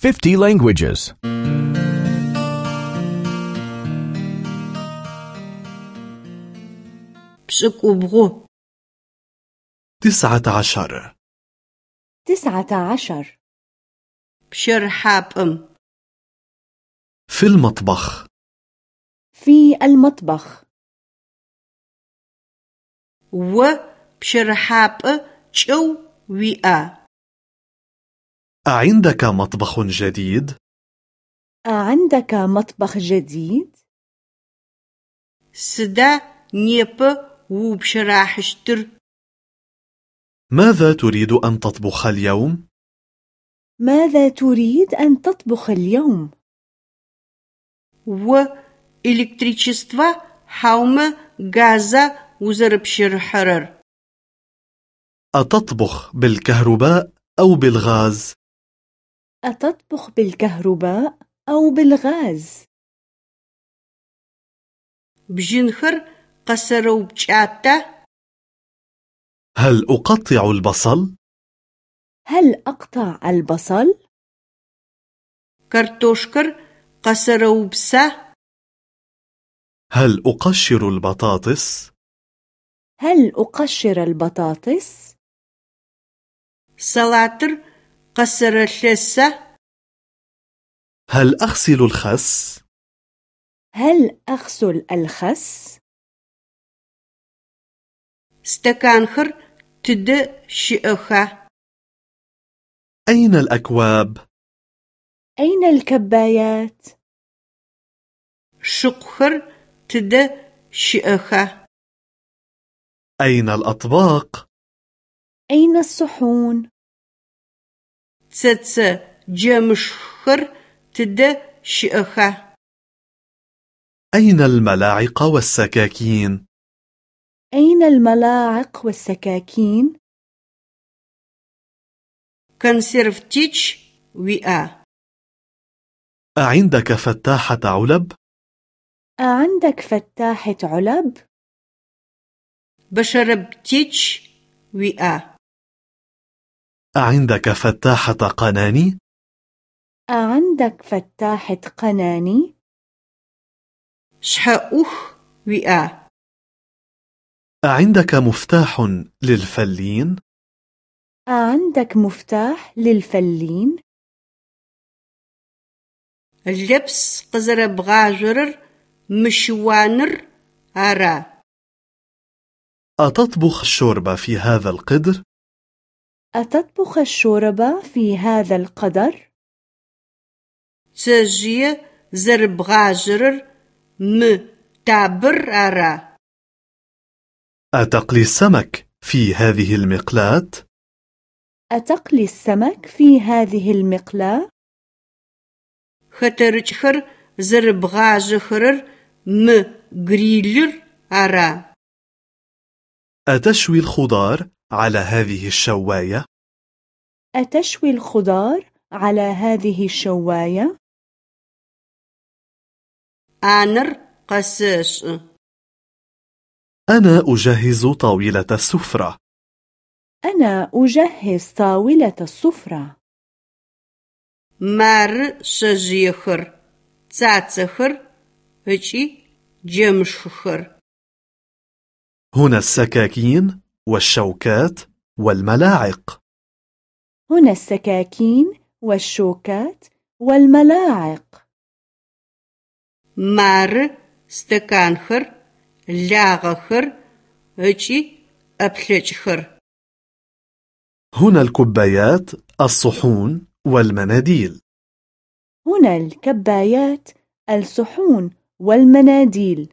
50 languages. 'Pş'ık'ubğu, تسعة عشر تسعة عشر pşerhap'ım, في المطبخ في المطبخ vo pşerhap'ı ç'ıu ui'a? أعندك مطبخ جديد؟ أعندك مطبخ جديد؟ سدا نيب وبشراحشتر ماذا تريد أن تطبخ اليوم؟ ماذا تريد أن تطبخ اليوم؟ و إلكتريشيستوا حوم غازا وزربشر حرر أتطبخ بالكهرباء أو بالغاز؟ أتطبخ بالكهرباء أو بالغاز؟ Bjınxer khasereupç'ata? هل أقطع البصل؟ هل أقطع البصل؟ Kartoşkar khasereupsa? هل أقشر البطاطس؟ هل أقشر البطاطس؟ Salatır khaserelhesa? هل أغسل الخس؟ هل أغسل الخس؟ Stekanxer tıde şi'exa? أين الأكواب؟ أين الكبايات؟ Şıkxer tıde şi'exa? أين الأطباق؟ أين الصحون؟ Tsetse cemışxer tıde şi'exa? أين الملاعق والسكاكين؟ أين الملاعق والسكاكين؟ Konservtiç ui'a? أعندك فتاحة علب؟ أعندك فتاحة علب؟ Başarabtiç ui'a? أعندك فتاحة قناني؟ أعندك فتاحة قناني؟ Şha'ux ui'a? أعندك مفتاح للفلين؟ أعندك مفتاح للفلين؟ Lleps khızerabğajorır mışıwanır ara. أتطبخ الشوربة في هذا القدر؟ أتطبخ الشوربة في هذا القدر؟ Tsezjıye zerabğajorır mı tabır ara. أتقلي السمك في هذه المقلاة؟ أتقلي السمك في هذه المقلاة؟ Zerabğajexerer mı grillır ara. أتشوي الخضار على هذه الشواية؟ أتشوي الخضار على هذه الشواية؟ Anır qaseş'ı. أنا أجهز طاولة السفرة أنا أجهز طاولة السفرة Marı şezjıyexer, tsatsexer, ıç'i cemışxıxer. هنا السكاكين والشوكات والملاعق. هنا السكاكين والشوكات والملاعق. Marı stekanxer, lağexer, ıç'i ıplheç'xer. هنا الكبايات الصحون والمناديل. هنا الكبايات الصحون والمناديل.